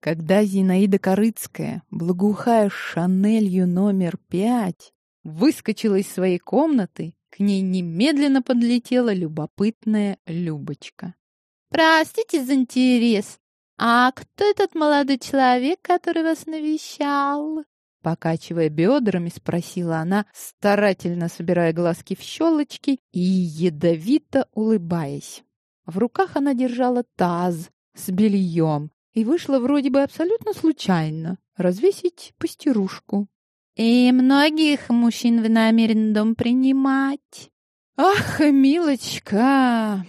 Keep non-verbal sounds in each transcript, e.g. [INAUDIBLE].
Когда Зинаида Корыцкая, благоухая Шанелью номер пять, выскочила из своей комнаты, к ней немедленно подлетела любопытная Любочка. «Простите за интерес, а кто этот молодой человек, который вас навещал?» Покачивая бедрами, спросила она, старательно собирая глазки в щелочки и ядовито улыбаясь. В руках она держала таз с бельем и вышла вроде бы абсолютно случайно развесить постирушку. «И многих мужчин вы намерены дом принимать?» «Ах, милочка!»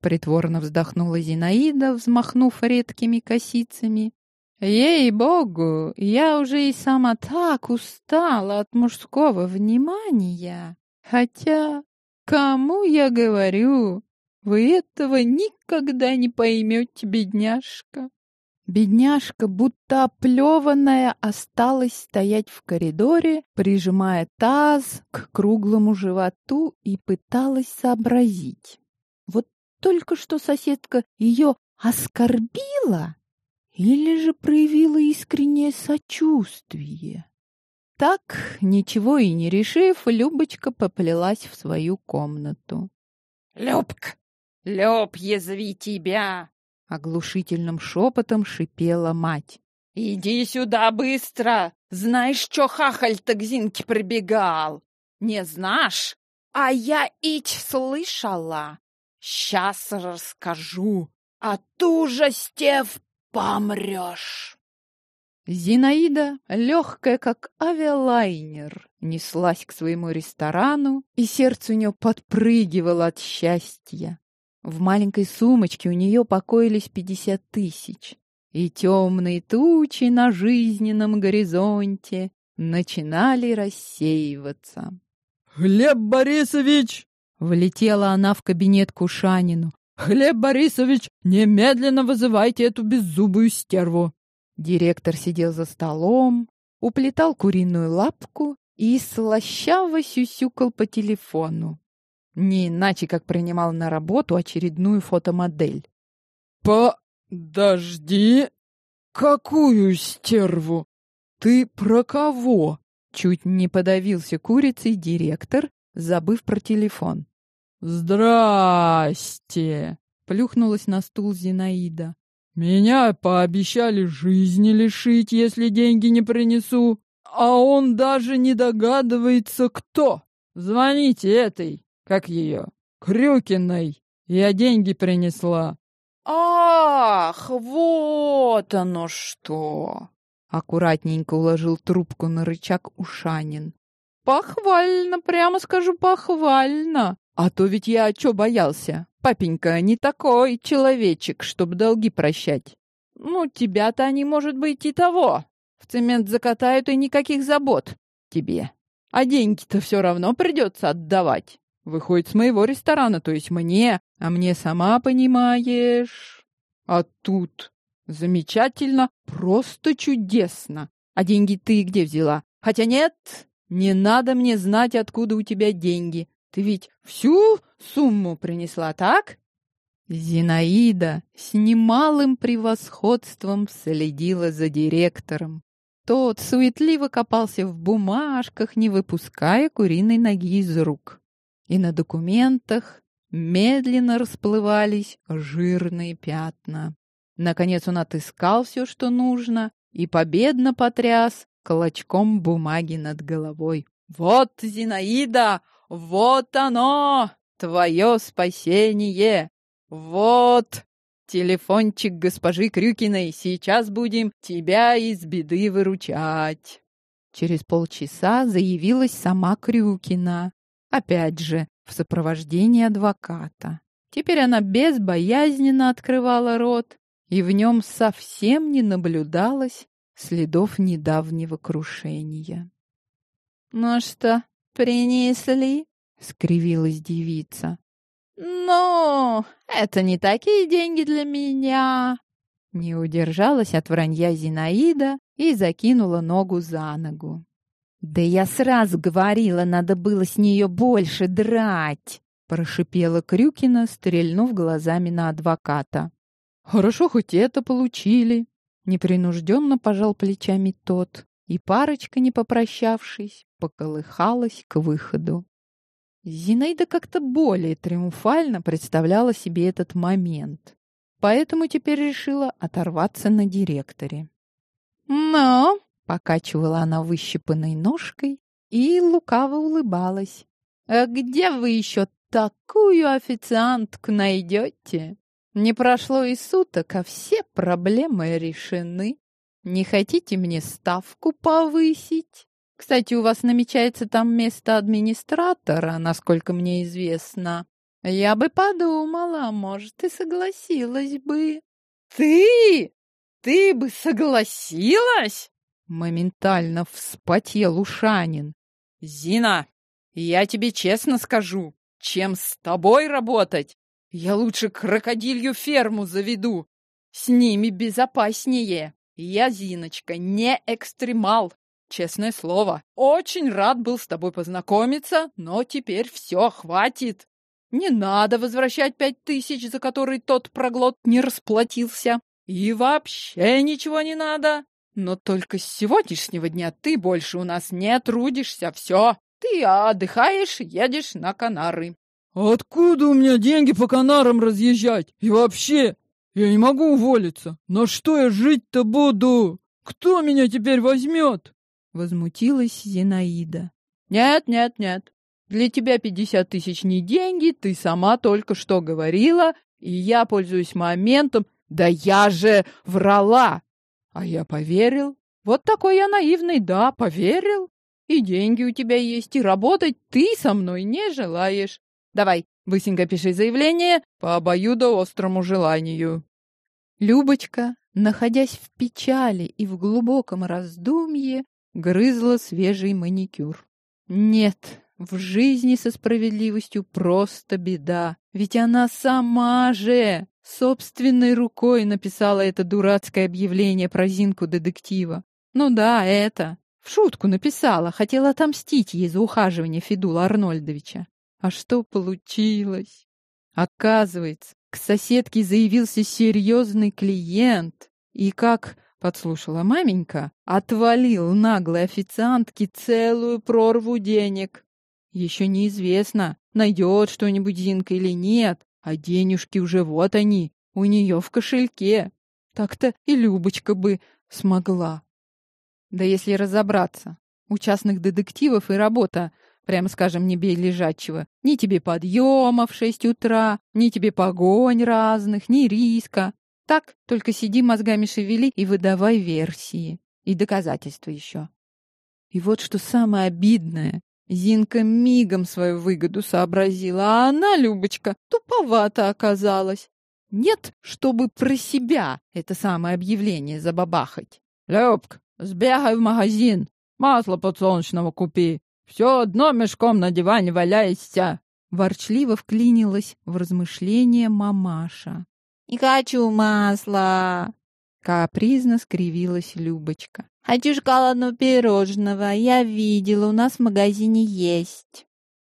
Притворно вздохнула Зинаида, взмахнув редкими косицами. Ей-богу, я уже и сама так устала от мужского внимания. Хотя, кому я говорю, вы этого никогда не поймете, бедняжка. Бедняжка, будто оплеванная, осталась стоять в коридоре, прижимая таз к круглому животу и пыталась сообразить. Вот только что соседка ее оскорбила или же проявила искреннее сочувствие. Так, ничего и не решив, Любочка поплелась в свою комнату. «Любка, Люб, язви тебя!» Оглушительным шепотом шипела мать. «Иди сюда быстро! Знаешь, что хахаль-то к Зинке прибегал? Не знаешь? А я ить слышала. Сейчас расскажу. От ужасти в помрешь!» Зинаида, легкая как авиалайнер, неслась к своему ресторану, и сердце у нее подпрыгивало от счастья. В маленькой сумочке у нее покоились пятьдесят тысяч, и темные тучи на жизненном горизонте начинали рассеиваться. «Глеб Борисович!» Влетела она в кабинет к Ушанину. «Глеб Борисович, немедленно вызывайте эту беззубую стерву!» Директор сидел за столом, уплетал куриную лапку и слащаво сюсюкал по телефону. Не иначе, как принимал на работу очередную фотомодель. «Подожди! Какую стерву? Ты про кого?» Чуть не подавился курицей директор, забыв про телефон. «Здрасте!» — плюхнулась на стул Зинаида. «Меня пообещали жизни лишить, если деньги не принесу, а он даже не догадывается, кто. Звоните этой, как ее, Крюкиной. Я деньги принесла». «Ах, вот оно что!» Аккуратненько уложил трубку на рычаг Ушанин. «Похвально, прямо скажу, похвально. А то ведь я чё боялся? Папенька не такой человечек, чтобы долги прощать. Ну, тебя-то они, может быть, и того. В цемент закатают, и никаких забот тебе. А деньги-то все равно придется отдавать. Выходит, с моего ресторана, то есть мне, а мне сама понимаешь. А тут замечательно, просто чудесно. А деньги ты где взяла? Хотя нет, не надо мне знать, откуда у тебя деньги. Ты ведь всю сумму принесла, так? Зинаида с немалым превосходством следила за директором. Тот суетливо копался в бумажках, не выпуская куриной ноги из рук. И на документах медленно расплывались жирные пятна. Наконец он отыскал все, что нужно, и победно потряс клочком бумаги над головой. «Вот, Зинаида, вот оно, твое спасение! Вот телефончик госпожи Крюкиной, сейчас будем тебя из беды выручать!» Через полчаса заявилась сама Крюкина, опять же, в сопровождении адвоката. Теперь она безбоязненно открывала рот, и в нем совсем не наблюдалось следов недавнего крушения. «Ну что, принесли?» — скривилась девица. «Ну, это не такие деньги для меня!» Не удержалась от вранья Зинаида и закинула ногу за ногу. «Да я сразу говорила, надо было с нее больше драть!» Прошипела Крюкина, стрельнув глазами на адвоката. «Хорошо, хоть это получили!» Непринужденно пожал плечами тот, и парочка, не попрощавшись, поколыхалась к выходу. Зинаида как-то более триумфально представляла себе этот момент, поэтому теперь решила оторваться на директоре. «Но!» — покачивала она выщипанной ножкой и лукаво улыбалась. «А где вы еще такую официантку найдете? Не прошло и суток, а все проблемы решены. Не хотите мне ставку повысить? Кстати, у вас намечается там место администратора, насколько мне известно. Я бы подумала, может, и согласилась бы. Ты? Ты бы согласилась? Моментально вспотел Ушанин. Зина, я тебе честно скажу, чем с тобой работать, я лучше крокодилью ферму заведу. С ними безопаснее. Я, Зиночка, не экстремал. Честное слово, очень рад был с тобой познакомиться, но теперь все, хватит. Не надо возвращать пять тысяч, за которые тот проглот не расплатился. И вообще ничего не надо. Но только с сегодняшнего дня ты больше у нас не трудишься. Все, ты отдыхаешь, едешь на Канары. «Откуда у меня деньги по Канарам разъезжать? И вообще, я не могу уволиться. На что я жить-то буду? Кто меня теперь возьмет?» Возмутилась Зинаида. «Нет, нет, нет. Для тебя пятьдесят тысяч не деньги, ты сама только что говорила, и я пользуюсь моментом. Да я же врала!» А я поверил. Вот такой я наивный, да, поверил. И деньги у тебя есть, и работать ты со мной не желаешь. Давай, быстренько пиши заявление по обоюдоострому желанию. Любочка, находясь в печали и в глубоком раздумье, грызла свежий маникюр. Нет, в жизни со справедливостью просто беда, ведь она сама же собственной рукой написала это дурацкое объявление про Зинку детектива. Ну да, это. В шутку написала, хотела отомстить ей за ухаживание Федула Арнольдовича. А что получилось? Оказывается, к соседке заявился серьезный клиент, и, как подслушала маменька, отвалил наглой официантке целую прорву денег. Еще неизвестно, найдет что-нибудь Зинка или нет, а денежки уже вот они, у нее в кошельке. Так-то и Любочка бы смогла. Да если разобраться, у частных детективов и работа Прямо скажем, не бей лежачего. Ни тебе подъема в шесть утра, ни тебе погонь разных, ни риска. Так, только сиди мозгами шевели и выдавай версии. И доказательства еще. И вот что самое обидное. Зинка мигом свою выгоду сообразила, а она, Любочка, туповато оказалась. Нет, чтобы про себя это самое объявление забабахать. Любка, сбегай в магазин, масло подсолнечного купи, все одно мешком на диване валяешься!» Ворчливо вклинилась в размышления мамаша. «Не хочу масла!» Капризно скривилась Любочка. «Хочу шоколадного пирожного. Я видела, у нас в магазине есть».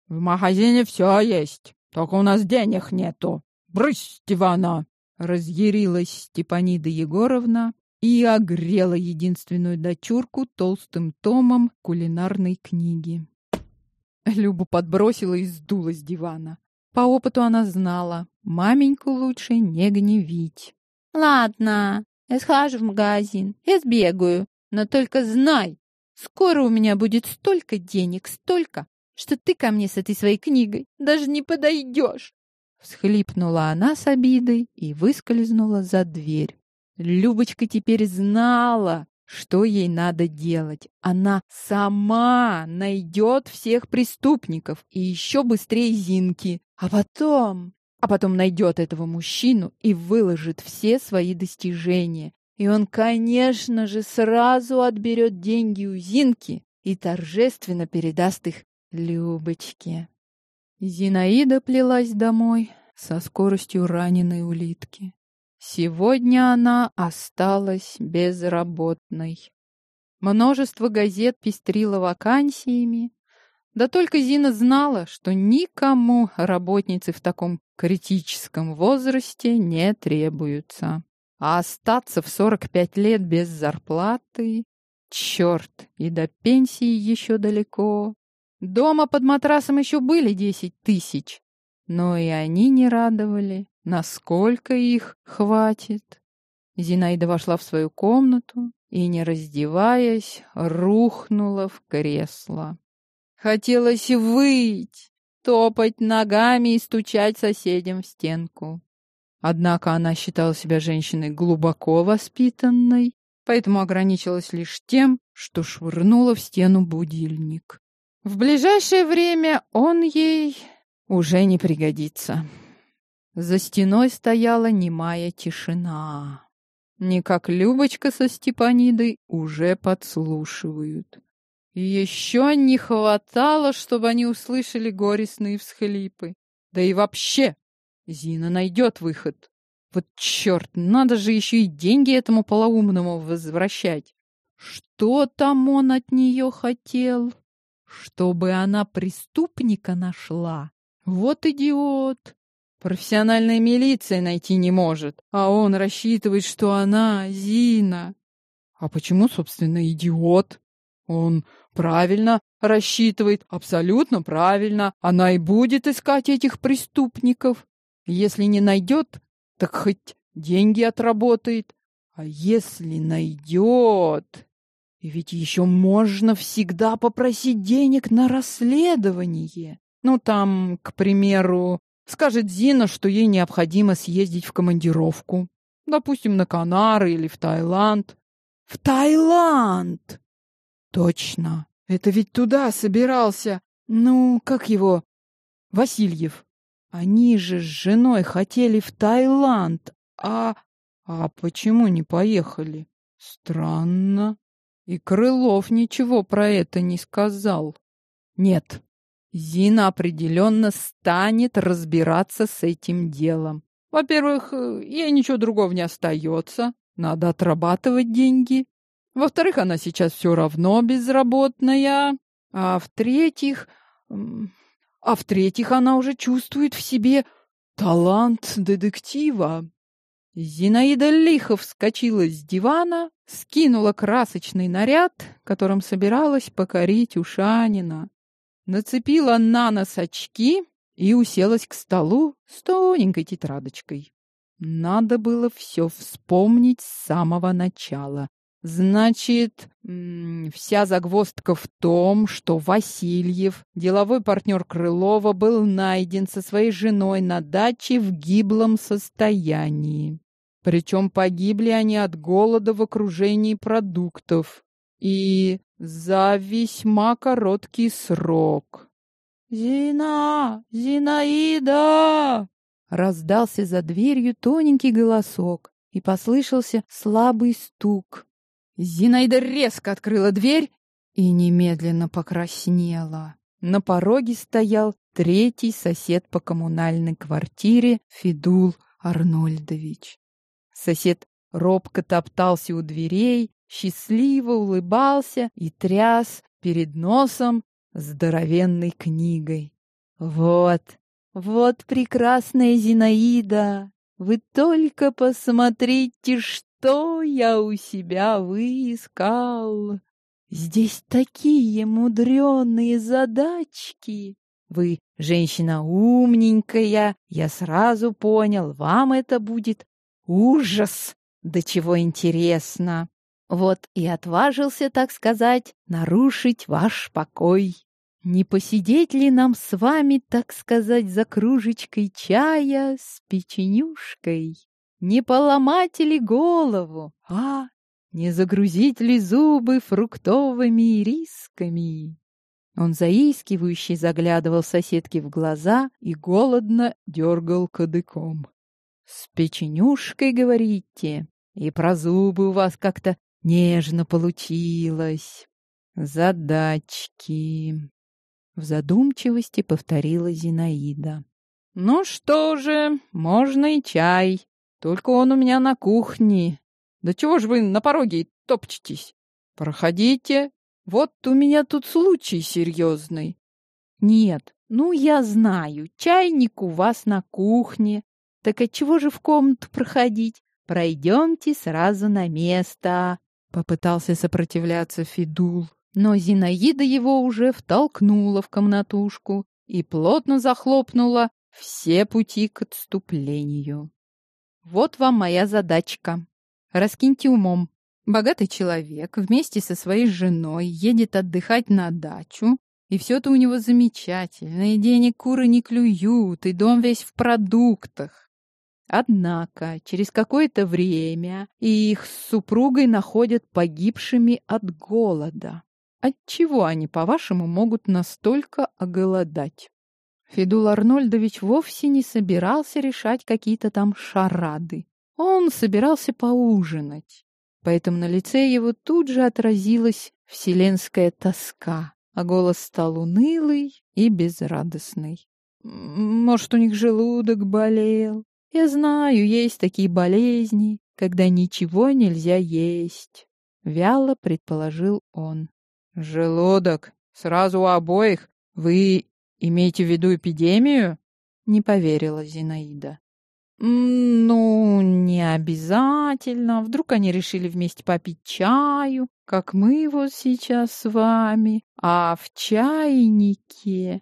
«В магазине все есть, только у нас денег нету. Брысь, дивана!» Разъярилась Степанида Егоровна, и огрела единственную дочурку толстым томом кулинарной книги. Любу подбросила и сдула с дивана. По опыту она знала, маменьку лучше не гневить. «Ладно, я схожу в магазин, я сбегаю, но только знай, скоро у меня будет столько денег, столько, что ты ко мне с этой своей книгой даже не подойдешь!» Всхлипнула она с обидой и выскользнула за дверь. Любочка теперь знала, что ей надо делать. Она сама найдет всех преступников и еще быстрее Зинки. А потом... А потом найдет этого мужчину и выложит все свои достижения. И он, конечно же, сразу отберет деньги у Зинки и торжественно передаст их Любочке. Зинаида плелась домой со скоростью раненой улитки. Сегодня она осталась безработной. Множество газет пестрило вакансиями, да только Зина знала, что никому работницы в таком критическом возрасте не требуются. А остаться в 45 лет без зарплаты? Черт, и до пенсии еще далеко. Дома под матрасом еще были 10 тысяч, но и они не радовали. Насколько их хватит? Зинаида вошла в свою комнату и, не раздеваясь, рухнула в кресло. Хотелось выть, топать ногами и стучать соседям в стенку. Однако она считала себя женщиной глубоко воспитанной, поэтому ограничилась лишь тем, что швырнула в стену будильник. В ближайшее время он ей уже не пригодится. За стеной стояла немая тишина. Не как Любочка со Степанидой уже подслушивают. Еще не хватало, чтобы они услышали горестные всхлипы. Да и вообще, Зина найдет выход. Вот черт, надо же еще и деньги этому полоумному возвращать. Что там он от нее хотел? Чтобы она преступника нашла? Вот идиот! Профессиональная милиция найти не может, а он рассчитывает, что она Зина. А почему, собственно, идиот? Он правильно рассчитывает, абсолютно правильно. Она и будет искать этих преступников. Если не найдет, так хоть деньги отработает. А если найдет... И ведь еще можно всегда попросить денег на расследование. Ну, там, к примеру, скажет Зина, что ей необходимо съездить в командировку. Допустим, на Канары или в Таиланд. В Таиланд! Точно. Это ведь туда собирался. Ну, как его? Васильев. Они же с женой хотели в Таиланд, а... А почему не поехали? Странно. И Крылов ничего про это не сказал. Нет, Зина определенно станет разбираться с этим делом. Во-первых, ей ничего другого не остается. Надо отрабатывать деньги. Во-вторых, она сейчас все равно безработная. А в-третьих... А в-третьих, она уже чувствует в себе талант детектива. Зинаида лихо вскочила с дивана, скинула красочный наряд, которым собиралась покорить Ушанина, нацепила на нос очки и уселась к столу с тоненькой тетрадочкой. Надо было все вспомнить с самого начала, Значит, вся загвоздка в том, что Васильев, деловой партнер Крылова, был найден со своей женой на даче в гиблом состоянии. Причем погибли они от голода в окружении продуктов и за весьма короткий срок. «Зина! Зинаида!» Раздался за дверью тоненький голосок, и послышался слабый стук. Зинаида резко открыла дверь и немедленно покраснела. На пороге стоял третий сосед по коммунальной квартире Федул Арнольдович. Сосед робко топтался у дверей, счастливо улыбался и тряс перед носом здоровенной книгой. «Вот, вот прекрасная Зинаида! Вы только посмотрите, что что я у себя выискал? Здесь такие мудреные задачки. Вы женщина умненькая, я сразу понял, вам это будет ужас. До чего интересно. Вот и отважился, так сказать, нарушить ваш покой. Не посидеть ли нам с вами, так сказать, за кружечкой чая с печенюшкой? Не поломать ли голову, а? Не загрузить ли зубы фруктовыми рисками? Он заискивающе заглядывал соседке в глаза и голодно дергал кадыком. «С печенюшкой, говорите? И про зубы у вас как-то нежно получилось. Задачки!» В задумчивости повторила Зинаида. «Ну что же, можно и чай. Только он у меня на кухне. Да чего ж вы на пороге топчетесь? Проходите. Вот у меня тут случай серьезный. Нет, ну я знаю, чайник у вас на кухне. Так от чего же в комнату проходить? Пройдемте сразу на место!» Попытался сопротивляться Федул, но Зинаида его уже втолкнула в комнатушку и плотно захлопнула все пути к отступлению. Вот вам моя задачка. Раскиньте умом. Богатый человек вместе со своей женой едет отдыхать на дачу, и все это у него замечательно, и денег куры не клюют, и дом весь в продуктах. Однако через какое-то время их с супругой находят погибшими от голода. Отчего они, по-вашему, могут настолько оголодать? Федул Арнольдович вовсе не собирался решать какие-то там шарады. Он собирался поужинать. Поэтому на лице его тут же отразилась вселенская тоска, а голос стал унылый и безрадостный. Может, у них желудок болел? Я знаю, есть такие болезни, когда ничего нельзя есть. Вяло предположил он. Желудок? Сразу у обоих? Вы имеете в виду эпидемию? Не поверила Зинаида. «Ну, не обязательно. Вдруг они решили вместе попить чаю, как мы вот сейчас с вами, а в чайнике...»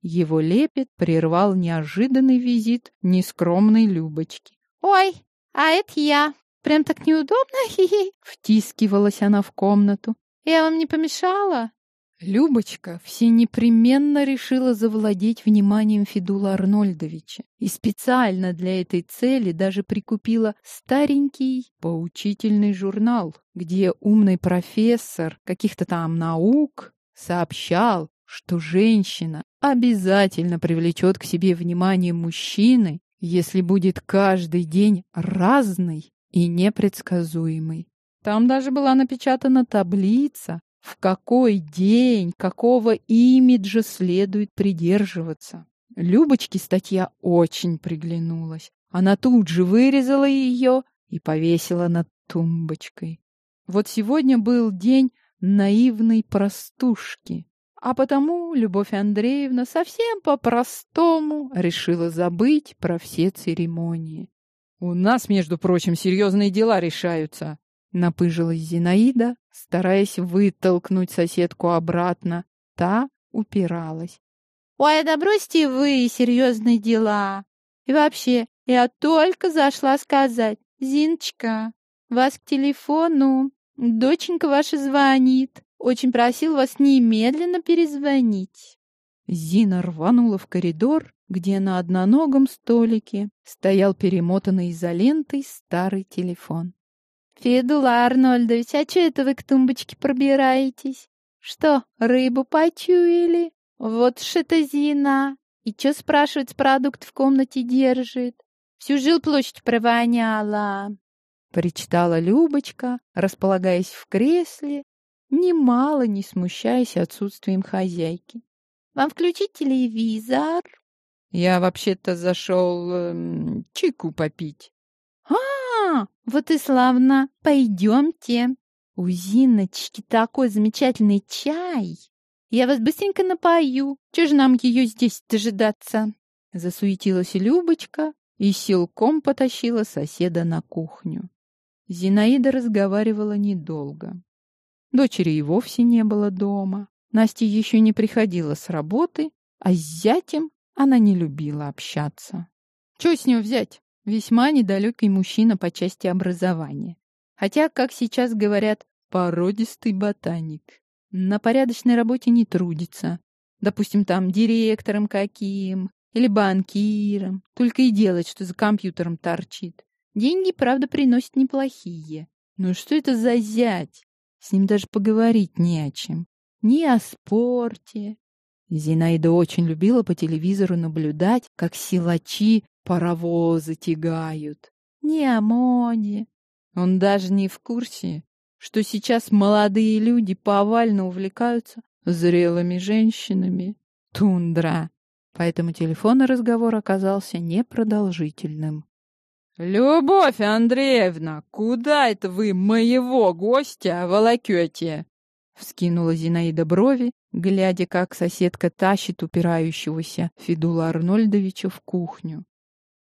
Его лепет прервал неожиданный визит нескромной Любочки. «Ой, а это я. Прям так неудобно, хи-хи!» [LAUGHS] Втискивалась она в комнату. «Я вам не помешала?» Любочка все непременно решила завладеть вниманием Федула Арнольдовича и специально для этой цели даже прикупила старенький поучительный журнал, где умный профессор каких-то там наук сообщал, что женщина обязательно привлечет к себе внимание мужчины, если будет каждый день разный и непредсказуемый. Там даже была напечатана таблица, в какой день, какого имиджа следует придерживаться. Любочке статья очень приглянулась. Она тут же вырезала ее и повесила над тумбочкой. Вот сегодня был день наивной простушки, а потому Любовь Андреевна совсем по-простому решила забыть про все церемонии. «У нас, между прочим, серьезные дела решаются», Напыжилась Зинаида, стараясь вытолкнуть соседку обратно. Та упиралась. «Ой, да бросьте вы серьезные дела. И вообще, я только зашла сказать, Зиночка, вас к телефону. Доченька ваша звонит. Очень просил вас немедленно перезвонить». Зина рванула в коридор, где на одноногом столике стоял перемотанный изолентой старый телефон. «Федула Арнольдович, а че это вы к тумбочке пробираетесь? Что, рыбу почуяли? Вот ж! И чё, спрашивать, продукт в комнате держит? Всю жилплощадь провоняла!» Причитала Любочка, располагаясь в кресле, немало не смущаясь отсутствием хозяйки. «Вам включить телевизор?» «Я вообще-то зашел эм, чайку попить». «А, вот и славно! Пойдемте! У Зиночки такой замечательный чай! Я вас быстренько напою! Че же нам ее здесь дожидаться?» Засуетилась Любочка и силком потащила соседа на кухню. Зинаида разговаривала недолго. Дочери и вовсе не было дома. Настя еще не приходила с работы, а с зятем она не любила общаться. Что с нее взять? Весьма недалекий мужчина по части образования. Хотя, как сейчас говорят, породистый ботаник. На порядочной работе не трудится. Допустим, там директором каким или банкиром. Только и делать, что за компьютером торчит. Деньги, правда, приносят неплохие. Но что это за зять? С ним даже поговорить не о чем. Ни о спорте. Зинаида очень любила по телевизору наблюдать, как силачи паровозы тягают. Не о моде. Он даже не в курсе, что сейчас молодые люди повально увлекаются зрелыми женщинами. Тундра. Поэтому телефонный разговор оказался непродолжительным. «Любовь Андреевна, куда это вы моего гостя волокете?» Вскинула Зинаида брови, глядя, как соседка тащит упирающегося Федула Арнольдовича в кухню.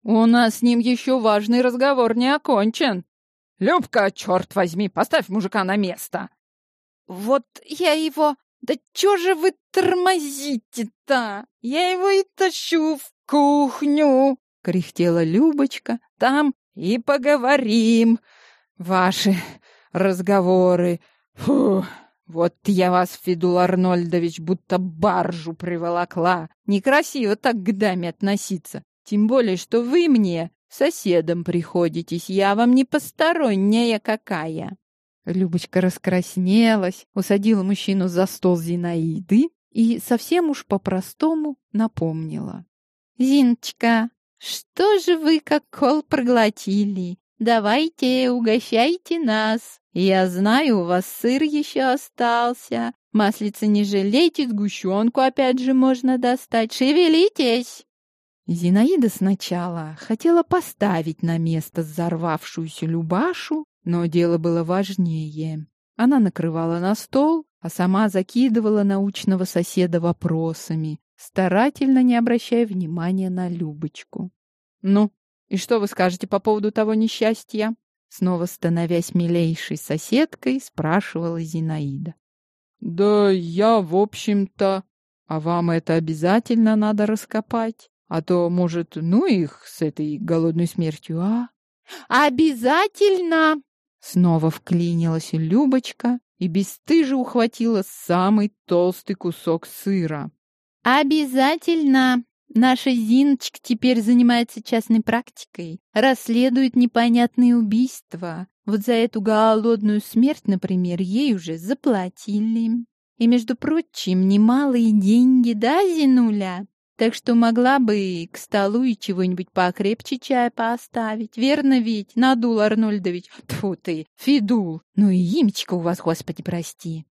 У нас с ним еще важный разговор не окончен. Любка, черт возьми, поставь мужика на место. Вот я его... Да чё же вы тормозите-то? Я его и тащу в кухню. Кряхтела Любочка. Там и поговорим. Ваши разговоры. Фу, вот я вас, Федул Арнольдович, будто баржу приволокла. Некрасиво так к даме относиться. Тем более, что вы мне соседом приходитесь. Я вам не посторонняя какая. Любочка раскраснелась, усадила мужчину за стол Зинаиды и совсем уж по-простому напомнила. «Зиночка, что же вы как кол проглотили? Давайте, угощайте нас. Я знаю, у вас сыр еще остался. Маслица не жалейте, сгущенку опять же можно достать. Шевелитесь!» Зинаида сначала хотела поставить на место взорвавшуюся Любашу, но дело было важнее. Она накрывала на стол, а сама закидывала научного соседа вопросами, старательно не обращая внимания на Любочку. «Ну, и что вы скажете по поводу того несчастья?» Снова становясь милейшей соседкой, спрашивала Зинаида. «Да я, в общем-то... А вам это обязательно надо раскопать? А то, может, ну их с этой голодной смертью, а?» «Обязательно!» Снова вклинилась Любочка и бесстыже ухватила самый толстый кусок сыра. «Обязательно! Наша Зиночка теперь занимается частной практикой, расследует непонятные убийства. Вот за эту голодную смерть, например, ей уже заплатили. И, между прочим, немалые деньги, да, Зинуля? Так что могла бы к столу и чего-нибудь покрепче чая поставить. Верно ведь, надул Арнольдович? Тьфу ты, Фидул. Ну и имечко у вас, господи, прости.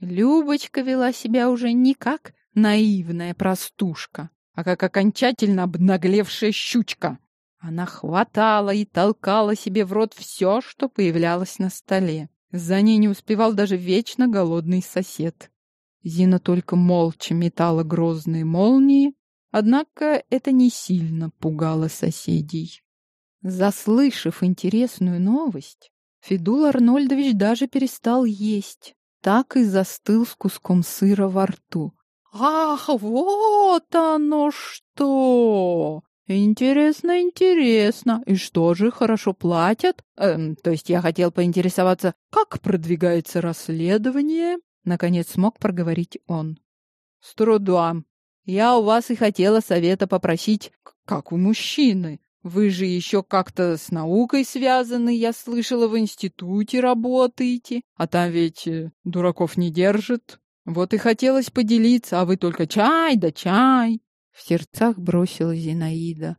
Любочка вела себя уже не как наивная простушка, а как окончательно обнаглевшая щучка. Она хватала и толкала себе в рот все, что появлялось на столе. За ней не успевал даже вечно голодный сосед. Зина только молча метала грозные молнии, Однако это не сильно пугало соседей. Заслышав интересную новость, Федул Арнольдович даже перестал есть, так и застыл с куском сыра во рту. «Ах, вот оно что! Интересно, интересно. И что же, хорошо платят? Эм, то есть я хотел поинтересоваться, как продвигается расследование?» Наконец смог проговорить он. «С трудом. Я у вас и хотела совета попросить, как у мужчины. Вы же еще как-то с наукой связаны, я слышала, в институте работаете, а там ведь э, дураков не держит. Вот и хотелось поделиться, а вы только чай да чай. В сердцах бросила Зинаида.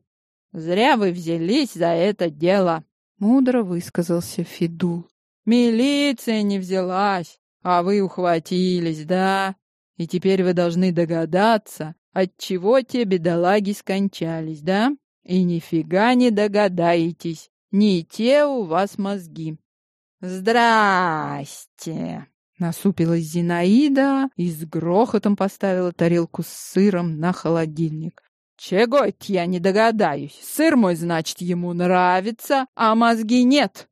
Зря вы взялись за это дело, мудро высказался Фидул. Милиция не взялась, а вы ухватились, да? И теперь вы должны догадаться, Отчего те бедолаги скончались, да? И нифига не догадаетесь, не те у вас мозги. Здрасте! Насупилась Зинаида и с грохотом поставила тарелку с сыром на холодильник. Чего я не догадаюсь? Сыр мой, значит, ему нравится, а мозги нет.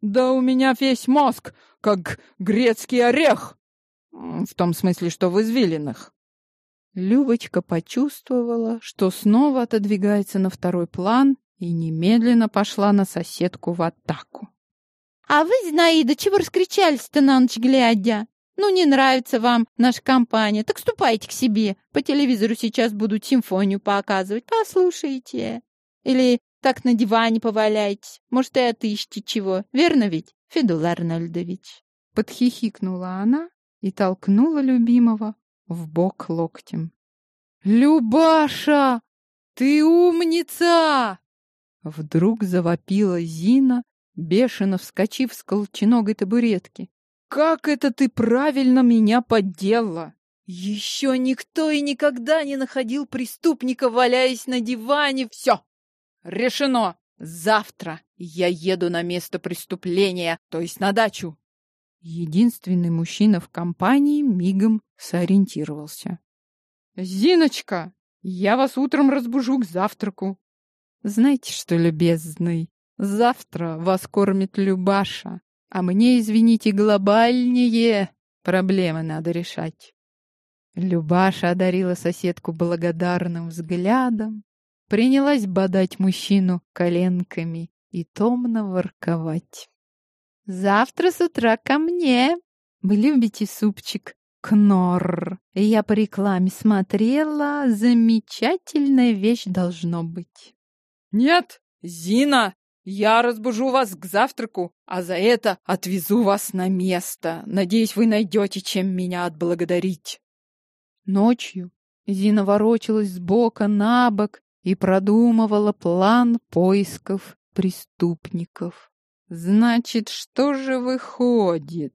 Да у меня весь мозг, как грецкий орех. В том смысле, что в извилинах. Любочка почувствовала, что снова отодвигается на второй план и немедленно пошла на соседку в атаку. «А вы, Зинаида, чего раскричались-то на ночь глядя? Ну, не нравится вам наша компания, так ступайте к себе. По телевизору сейчас будут симфонию показывать, послушайте. Или так на диване поваляйтесь, может, и отыщите чего, верно ведь, Федул Арнольдович?» Подхихикнула она и толкнула любимого в бок локтем. «Любаша, ты умница!» Вдруг завопила Зина, бешено вскочив с колченогой табуретки. «Как это ты правильно меня подделала!» Еще никто и никогда не находил преступника, валяясь на диване. Все! Решено! Завтра я еду на место преступления, то есть на дачу. Единственный мужчина в компании мигом сориентировался. «Зиночка, я вас утром разбужу к завтраку». Знаете что, любезный, завтра вас кормит Любаша, а мне, извините, глобальнее проблемы надо решать. Любаша одарила соседку благодарным взглядом, принялась бодать мужчину коленками и томно ворковать. «Завтра с утра ко мне! Вы любите супчик? Кнор! Я по рекламе смотрела, замечательная вещь должно быть!» «Нет, Зина, я разбужу вас к завтраку, а за это отвезу вас на место. Надеюсь, вы найдете, чем меня отблагодарить». Ночью Зина ворочалась с бока на бок и продумывала план поисков преступников. Значит, что же выходит?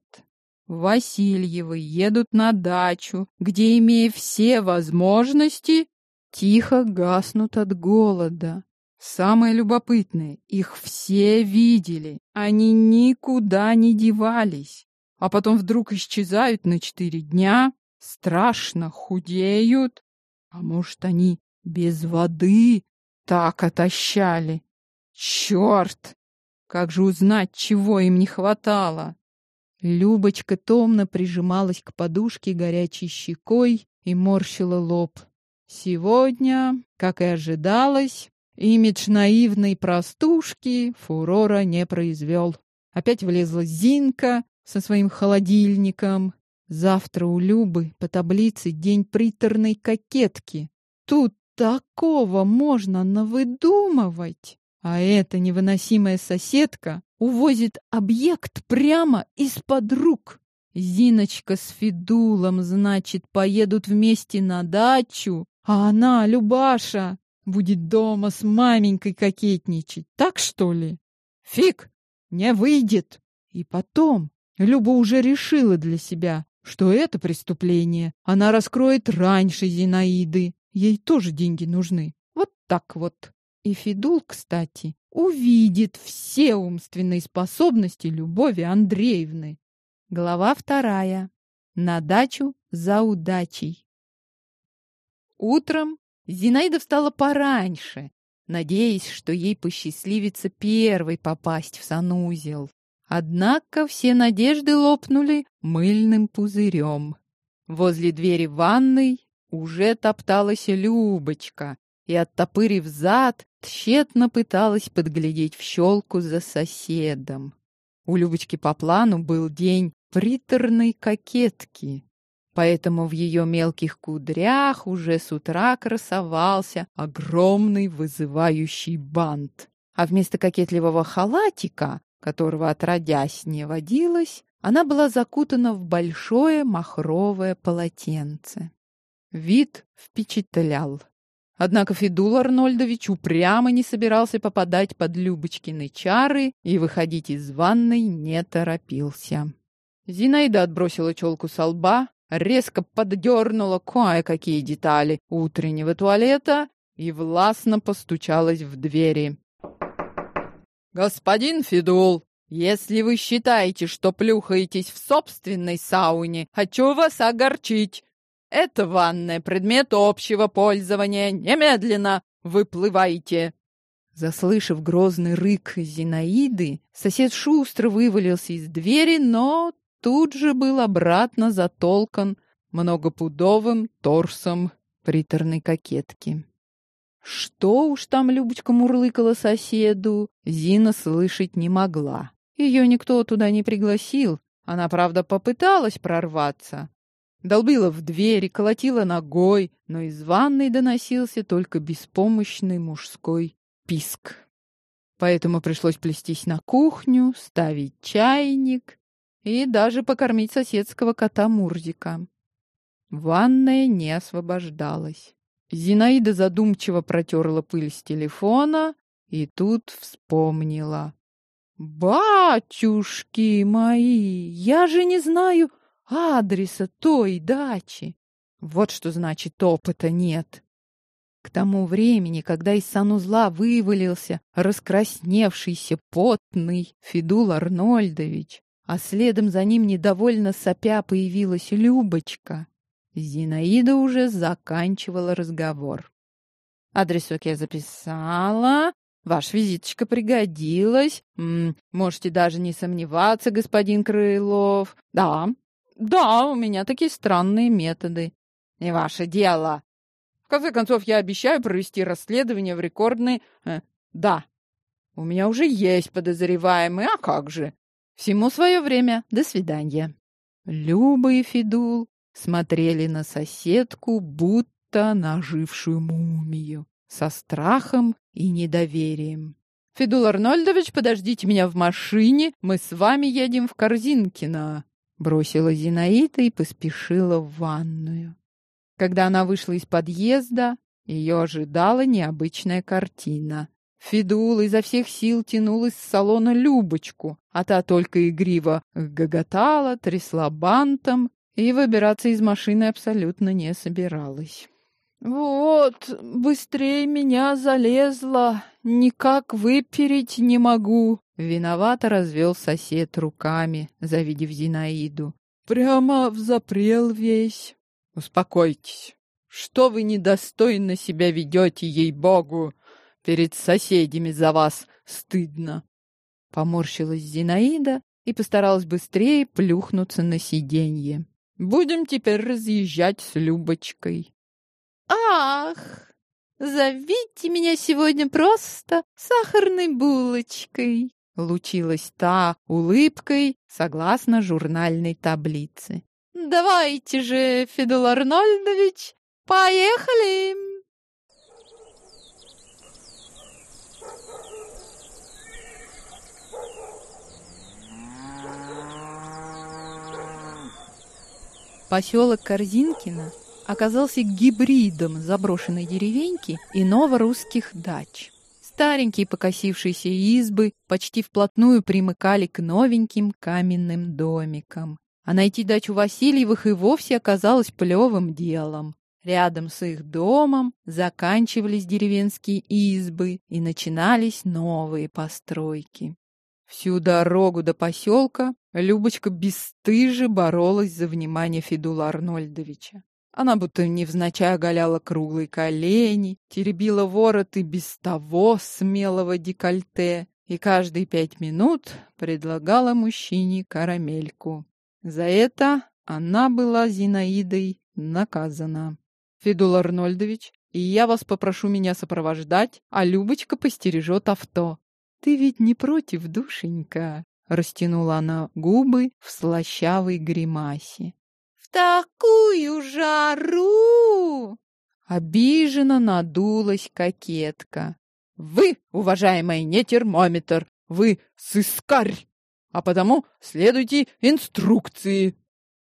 Васильевы едут на дачу, где, имея все возможности, тихо гаснут от голода. Самое любопытное, их все видели, они никуда не девались, а потом вдруг исчезают на четыре дня, страшно худеют, а может, они без воды так отощали. Черт! Как же узнать, чего им не хватало? Любочка томно прижималась к подушке горячей щекой и морщила лоб. Сегодня, как и ожидалось, имидж наивной простушки фурора не произвел. Опять влезла Зинка со своим холодильником. Завтра у Любы по таблице день приторной кокетки. Тут такого можно навыдумывать. А эта невыносимая соседка увозит объект прямо из-под рук. Зиночка с Федулом, значит, поедут вместе на дачу, а она, Любаша, будет дома с маменькой кокетничать. Так что ли? Фиг, не выйдет. И потом, Люба уже решила для себя, что это преступление она раскроет раньше Зинаиды. Ей тоже деньги нужны. Вот так вот. И Федул, кстати, увидит все умственные способности Любови Андреевны. Глава вторая. На дачу за удачей. Утром Зинаида встала пораньше, надеясь, что ей посчастливится первой попасть в санузел. Однако все надежды лопнули мыльным пузырем. Возле двери ванной уже топталась Любочка и, оттопырив зад, тщетно пыталась подглядеть в щелку за соседом. У Любочки по плану был день приторной кокетки, поэтому в ее мелких кудрях уже с утра красовался огромный вызывающий бант. А вместо кокетливого халатика, которого отродясь не водилось, она была закутана в большое махровое полотенце. Вид впечатлял. Однако Федул Арнольдович упрямо не собирался попадать под Любочкины чары и выходить из ванной не торопился. Зинаида отбросила челку со лба, резко поддернула кое-какие детали утреннего туалета и властно постучалась в двери. «Господин Федул, если вы считаете, что плюхаетесь в собственной сауне, хочу вас огорчить. Это ванная, предмет общего пользования. Немедленно выплывайте!» Заслышав грозный рык Зинаиды, сосед шустро вывалился из двери, но тут же был обратно затолкан многопудовым торсом приторной кокетки. Что уж там Любочка мурлыкала соседу, Зина слышать не могла. Ее никто туда не пригласил. Она, правда, попыталась прорваться, Долбила в двери, колотила ногой, но из ванной доносился только беспомощный мужской писк. Поэтому пришлось плестись на кухню, ставить чайник и даже покормить соседского кота Мурзика. Ванная не освобождалась. Зинаида задумчиво протерла пыль с телефона и тут вспомнила. «Батюшки мои, я же не знаю, адреса той дачи. Вот что значит опыта нет. К тому времени, когда из санузла вывалился раскрасневшийся потный Федул Арнольдович, а следом за ним недовольно сопя появилась Любочка, Зинаида уже заканчивала разговор. Адресок я записала. Ваша визиточка пригодилась. М -м, можете даже не сомневаться, господин Крылов. Да, да, у меня такие странные методы. Не ваше дело. В конце концов, я обещаю провести расследование в рекордные... Э, да, у меня уже есть подозреваемый, а как же? Всему свое время. До свидания. Люба и Федул смотрели на соседку, будто на жившую мумию, со страхом и недоверием. «Федул Арнольдович, подождите меня в машине, мы с вами едем в Корзинкино», бросила Зинаида и поспешила в ванную. Когда она вышла из подъезда, ее ожидала необычная картина. Федул изо всех сил тянул из салона Любочку, а та только игриво гоготала, трясла бантом и выбираться из машины абсолютно не собиралась. «Вот, быстрее меня залезла, никак выпереть не могу!» Виновато развел сосед руками, завидев Зинаиду. «Прямо в запрел весь!» «Успокойтесь! Что вы недостойно себя ведете, ей-богу! Перед соседями за вас стыдно!» Поморщилась Зинаида и постаралась быстрее плюхнуться на сиденье. «Будем теперь разъезжать с Любочкой». «Ах, зовите меня сегодня просто сахарной булочкой!» Лучилась та улыбкой, согласно журнальной таблице. «Давайте же, Федул Арнольдович, поехали!» Поселок Корзинкино оказался гибридом заброшенной деревеньки и новорусских дач. Старенькие покосившиеся избы почти вплотную примыкали к новеньким каменным домикам. А найти дачу Васильевых и вовсе оказалось плевым делом. Рядом с их домом заканчивались деревенские избы и начинались новые постройки. Всю дорогу до поселка Любочка бесстыже боролась за внимание Федула Арнольдовича. Она будто невзначай оголяла круглые колени, теребила ворот и без того смелого декольте и каждые пять минут предлагала мужчине карамельку. За это она была Зинаидой наказана. «Федул Арнольдович, и я вас попрошу меня сопровождать, а Любочка постережет авто. Ты ведь не против, душенька?» Растянула она губы в слащавой гримасе. «В такую жару!» Обиженно надулась кокетка. «Вы, уважаемый, не термометр, вы сыскарь, а потому следуйте инструкции!»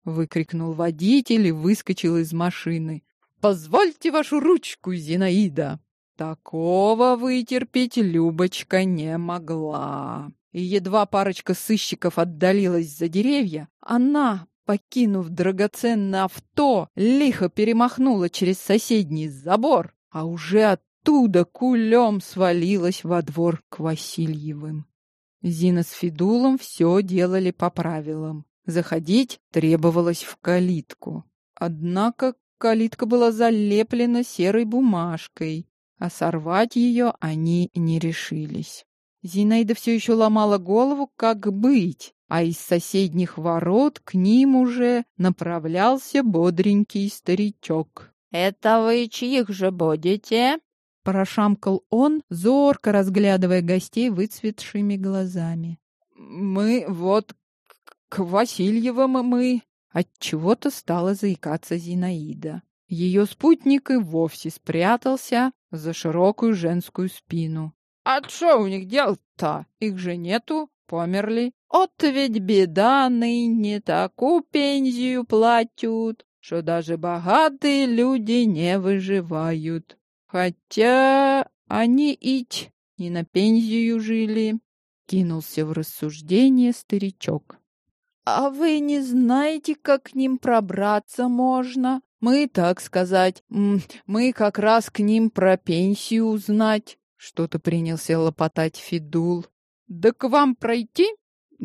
Выкрикнул водитель и выскочил из машины. «Позвольте вашу ручку, Зинаида!» Такого вытерпеть Любочка не могла. И едва парочка сыщиков отдалилась за деревья, она, покинув драгоценное авто, лихо перемахнула через соседний забор, а уже оттуда кулем свалилась во двор к Васильевым. Зина с Федулом все делали по правилам. Заходить требовалось в калитку. Однако калитка была залеплена серой бумажкой, а сорвать ее они не решились. Зинаида все еще ломала голову, как быть, а из соседних ворот к ним уже направлялся бодренький старичок. «Это вы чьих же будете?» Прошамкал он, зорко разглядывая гостей выцветшими глазами. «Мы вот к Васильевым мы...» Отчего-то стала заикаться Зинаида. Ее спутник и вовсе спрятался за широкую женскую спину. А что у них дел-то? Их же нету, померли. От ведь беда ныне такую пенсию платят, что даже богатые люди не выживают. Хотя они ить не на пенсию жили. Кинулся в рассуждение старичок. А вы не знаете, как к ним пробраться можно? Мы, так сказать, мы как раз к ним про пенсию узнать. Что-то принялся лопотать Фидул. «Да к вам пройти?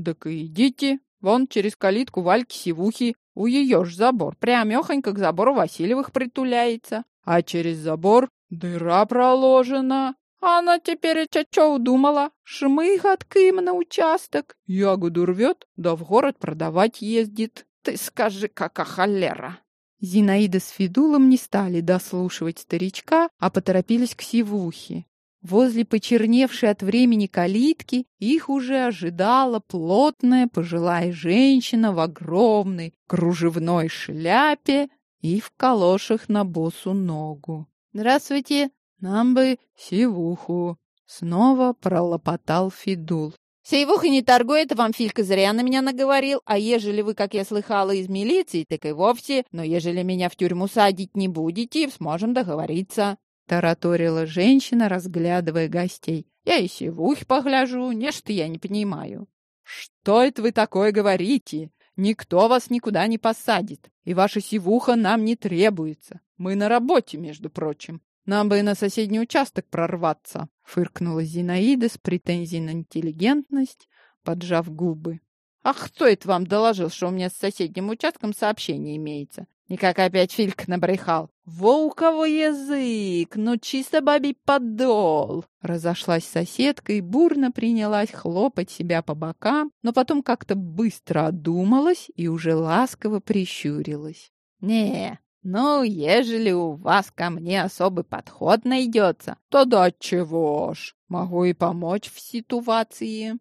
Так и идите. Вон через калитку Вальки-Сивухи. У ее ж забор. Прямехонько к забору Васильевых притуляется. А через забор дыра проложена. Она теперь что удумала? Шмыгат им на участок. Ягоду рвет, да в город продавать ездит. Ты скажи, кака холера!» Зинаида с Федулом не стали дослушивать старичка, а поторопились к сивухе. Возле почерневшей от времени калитки их уже ожидала плотная пожилая женщина в огромной кружевной шляпе и в калошах на босу ногу. «Здравствуйте! Нам бы сивуху!» Снова пролопотал Федул. Сейвуха не торгует, вам Филька зря на меня наговорил, а ежели вы, как я слыхала, из милиции, так и вовсе, но ежели меня в тюрьму садить не будете, сможем договориться. Тараторила женщина, разглядывая гостей. Я и сивухи погляжу, нечто я не понимаю. Что это вы такое говорите? Никто вас никуда не посадит, и ваша сивуха нам не требуется. Мы на работе, между прочим. Нам бы и на соседний участок прорваться, фыркнула Зинаида с претензией на интеллигентность, поджав губы. А кто это вам доложил, что у меня с соседним участком сообщение имеется? Никак опять Фильк набрехал. Во у кого язык, ну чисто бабий подол. Разошлась соседка и бурно принялась хлопать себя по бокам, но потом как-то быстро одумалась и уже ласково прищурилась. Не, ну, ежели у вас ко мне особый подход найдется, то да чего ж, могу и помочь в ситуации.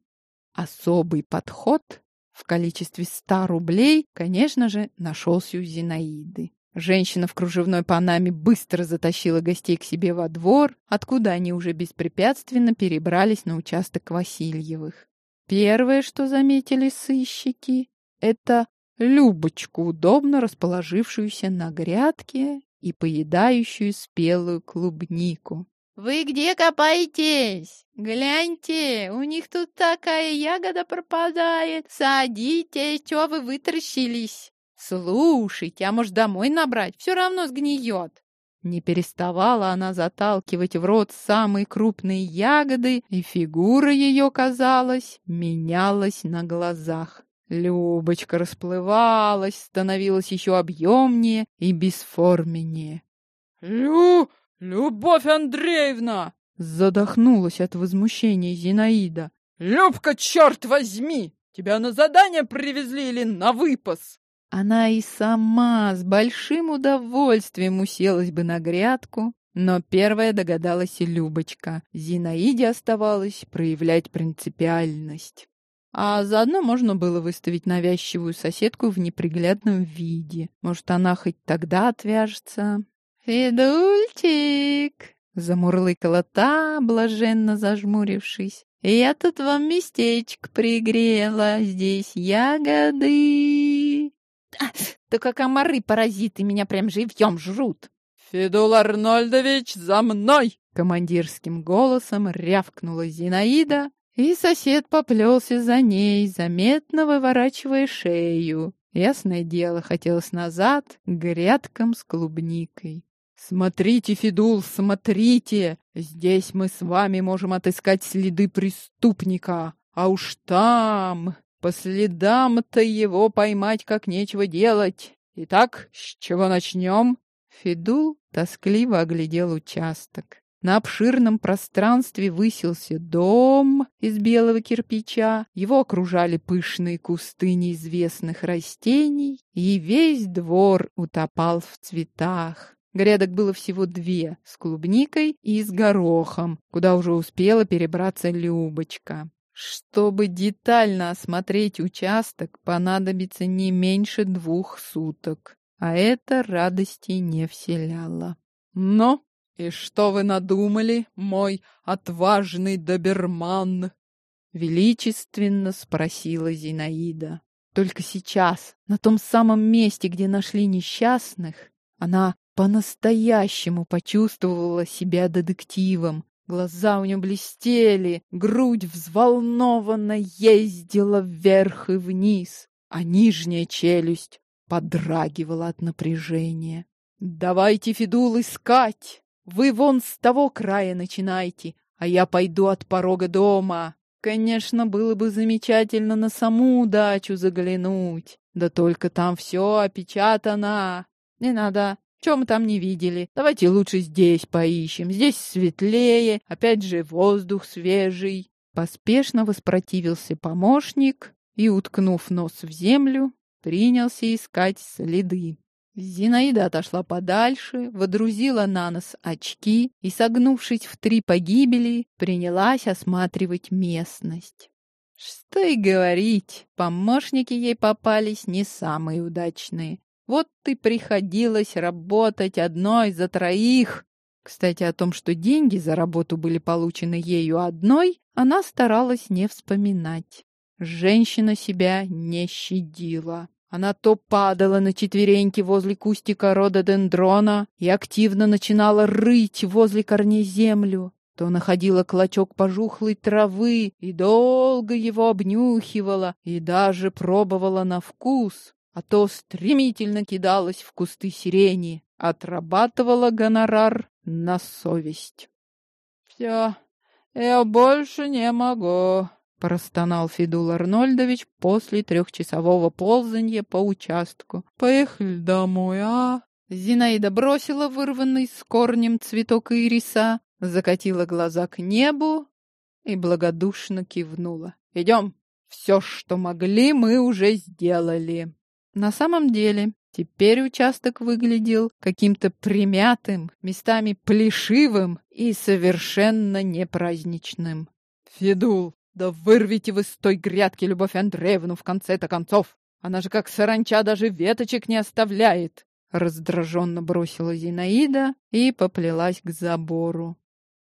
Особый подход в количестве ста рублей, конечно же, нашелся у Зинаиды. Женщина в кружевной панаме быстро затащила гостей к себе во двор, откуда они уже беспрепятственно перебрались на участок Васильевых. Первое, что заметили сыщики, это Любочку, удобно расположившуюся на грядке и поедающую спелую клубнику. «Вы где копаетесь? Гляньте, у них тут такая ягода пропадает. Садитесь, что вы вытаращились? Слушайте, а может домой набрать? Все равно сгниет». Не переставала она заталкивать в рот самые крупные ягоды, и фигура ее, казалось, менялась на глазах. Любочка расплывалась, становилась еще объемнее и бесформеннее. «Лю... Любовь Андреевна!» Задохнулась от возмущения Зинаида. «Любка, черт возьми! Тебя на задание привезли или на выпас?» Она и сама с большим удовольствием уселась бы на грядку, но первая догадалась и Любочка. Зинаиде оставалось проявлять принципиальность. А заодно можно было выставить навязчивую соседку в неприглядном виде. Может, она хоть тогда отвяжется. «Федульчик!» — замурлыкала та, блаженно зажмурившись. «Я тут вам местечко пригрела, здесь ягоды!» а, «Только комары-паразиты меня прям живьем жрут!» «Федул Арнольдович, за мной!» Командирским голосом рявкнула Зинаида, и сосед поплелся за ней, заметно выворачивая шею. Ясное дело, хотелось назад к грядкам с клубникой. «Смотрите, Федул, смотрите! Здесь мы с вами можем отыскать следы преступника, а уж там, по следам-то его поймать как нечего делать. Итак, с чего начнем?» Федул тоскливо оглядел участок. На обширном пространстве высился дом из белого кирпича, его окружали пышные кусты неизвестных растений, и весь двор утопал в цветах. Грядок было всего две, с клубникой и с горохом, куда уже успела перебраться Любочка. Чтобы детально осмотреть участок, понадобится не меньше двух суток, а это радости не вселяло. Но «И что вы надумали, мой отважный доберман?» Величественно спросила Зинаида. Только сейчас, на том самом месте, где нашли несчастных, она по-настоящему почувствовала себя детективом. Глаза у нее блестели, грудь взволнованно ездила вверх и вниз, а нижняя челюсть подрагивала от напряжения. «Давайте, Федул, искать!» Вы вон с того края начинайте, а я пойду от порога дома. Конечно, было бы замечательно на саму дачу заглянуть. Да только там все опечатано. Не надо. Чем там не видели? Давайте лучше здесь поищем. Здесь светлее, опять же воздух свежий. Поспешно воспротивился помощник и, уткнув нос в землю, принялся искать следы. Зинаида отошла подальше, водрузила на нос очки и, согнувшись в три погибели, принялась осматривать местность. Что и говорить, помощники ей попались не самые удачные. Вот и приходилось работать одной за троих. Кстати, о том, что деньги за работу были получены ею одной, она старалась не вспоминать. Женщина себя не щадила. Она то падала на четвереньки возле кустика рододендрона и активно начинала рыть возле корней землю, то находила клочок пожухлой травы и долго его обнюхивала и даже пробовала на вкус, а то стремительно кидалась в кусты сирени, отрабатывала гонорар на совесть. «Все, я больше не могу», — простонал Федул Арнольдович после трехчасового ползанья по участку. «Поехали домой, а?» Зинаида бросила вырванный с корнем цветок ириса, закатила глаза к небу и благодушно кивнула. «Идем! Все, что могли, мы уже сделали!» На самом деле, теперь участок выглядел каким-то примятым, местами плешивым и совершенно непраздничным. «Федул, да вырвите вы с той грядки Любовь Андреевну в конце-то концов! Она же как саранча даже веточек не оставляет!» Раздраженно бросила Зинаида и поплелась к забору.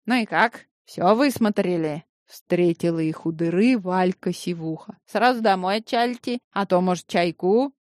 «Ну и как? Все высмотрели?» Встретила их у дыры Валька Сивуха. «Сразу домой отчальте, а то, может, чайку?»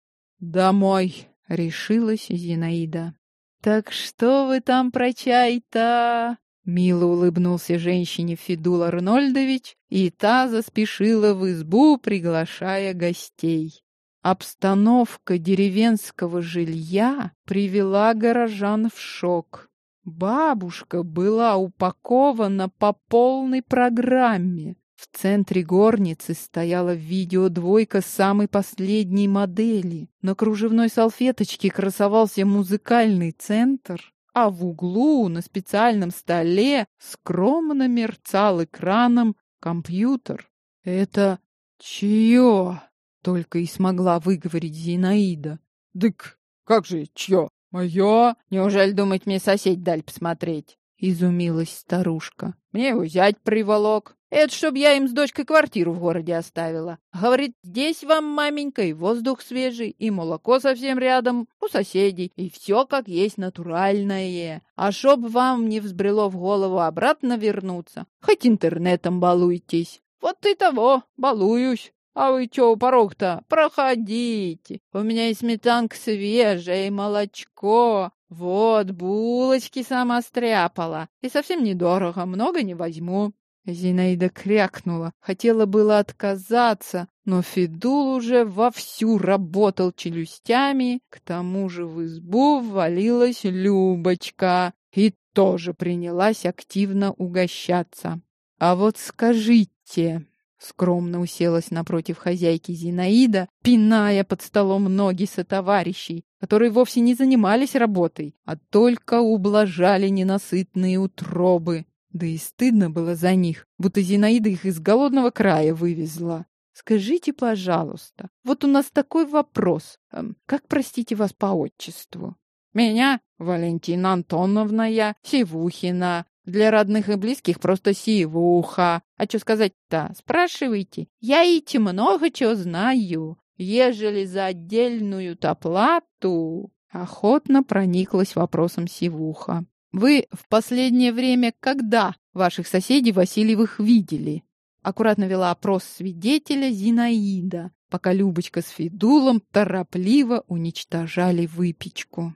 «Домой!» — решилась Зинаида. «Так что вы там про чай-то?» Мило улыбнулся женщине Федул Арнольдович, и та заспешила в избу, приглашая гостей. Обстановка деревенского жилья привела горожан в шок. Бабушка была упакована по полной программе. В центре горницы стояла видеодвойка самой последней модели. На кружевной салфеточке красовался музыкальный центр, а в углу на специальном столе скромно мерцал экраном компьютер. «Это чье?» — только и смогла выговорить Зинаида. «Дык, как же чье? Мое? Неужели, думать, мне сосед даль посмотреть?» — изумилась старушка. «Мне его зять приволок. Это чтоб я им с дочкой квартиру в городе оставила. Говорит, здесь вам, маменька, и воздух свежий, и молоко совсем рядом, у соседей, и все как есть натуральное. А чтоб вам не взбрело в голову обратно вернуться, хоть интернетом балуйтесь. Вот и того, балуюсь. А вы чё у порог-то? Проходите. У меня и сметанка свежая, и молочко. Вот, булочки сама стряпала. И совсем недорого, много не возьму. Зинаида крякнула. Хотела было отказаться, но Федул уже вовсю работал челюстями. К тому же в избу ввалилась Любочка и тоже принялась активно угощаться. «А вот скажите...» Скромно уселась напротив хозяйки Зинаида, пиная под столом ноги сотоварищей, которые вовсе не занимались работой, а только ублажали ненасытные утробы. Да и стыдно было за них, будто Зинаида их из голодного края вывезла. Скажите, пожалуйста, вот у нас такой вопрос. Эм, как, простите вас по отчеству? Меня, Валентина Антоновна, я, Сивухина. Для родных и близких просто Сивуха. А что сказать-то? Спрашивайте. Я идти много чего знаю. Ежели за отдельную-то плату... Охотно прониклась вопросом Сивуха. Вы в последнее время когда ваших соседей Васильевых видели? Аккуратно вела опрос свидетеля Зинаида, пока Любочка с Федулом торопливо уничтожали выпечку.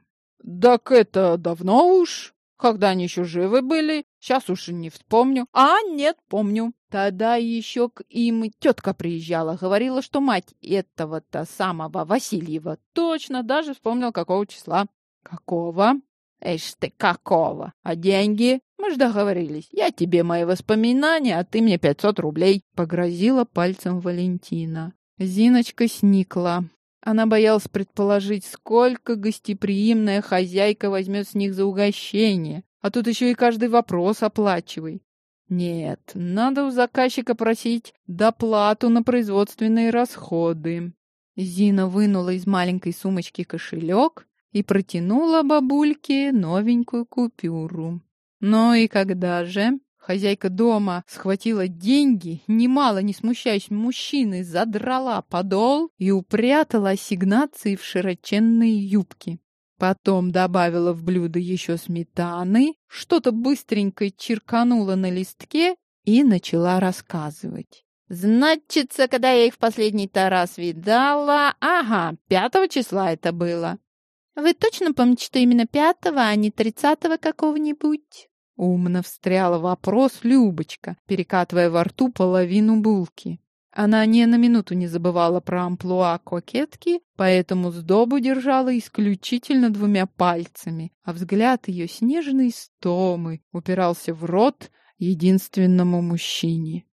«Так это давно уж, когда они еще живы были, сейчас уж не вспомню. А, нет, помню. Тогда еще к им тетка приезжала, говорила, что мать этого-то самого Васильева точно даже вспомнил, какого числа. Какого? Эш ты, какого? А деньги? Мы ж договорились. Я тебе мои воспоминания, а ты мне пятьсот рублей. Погрозила пальцем Валентина. Зиночка сникла. Она боялась предположить, сколько гостеприимная хозяйка возьмет с них за угощение, а тут еще и каждый вопрос оплачивай. Нет, надо у заказчика просить доплату на производственные расходы. Зина вынула из маленькой сумочки кошелек и протянула бабульке новенькую купюру. Но и когда же хозяйка дома схватила деньги, немало не смущаясь мужчины, задрала подол и упрятала ассигнации в широченные юбки. Потом добавила в блюдо еще сметаны, что-то быстренько черканула на листке и начала рассказывать. Значится, когда я их в последний-то раз видала... Ага, пятого числа это было. Вы точно помните, что именно пятого, а не тридцатого какого-нибудь? Умно встряла вопрос Любочка, перекатывая во рту половину булки. Она ни на минуту не забывала про амплуа кокетки, поэтому сдобу держала исключительно двумя пальцами, а взгляд ее снежной стомы упирался в рот единственному мужчине.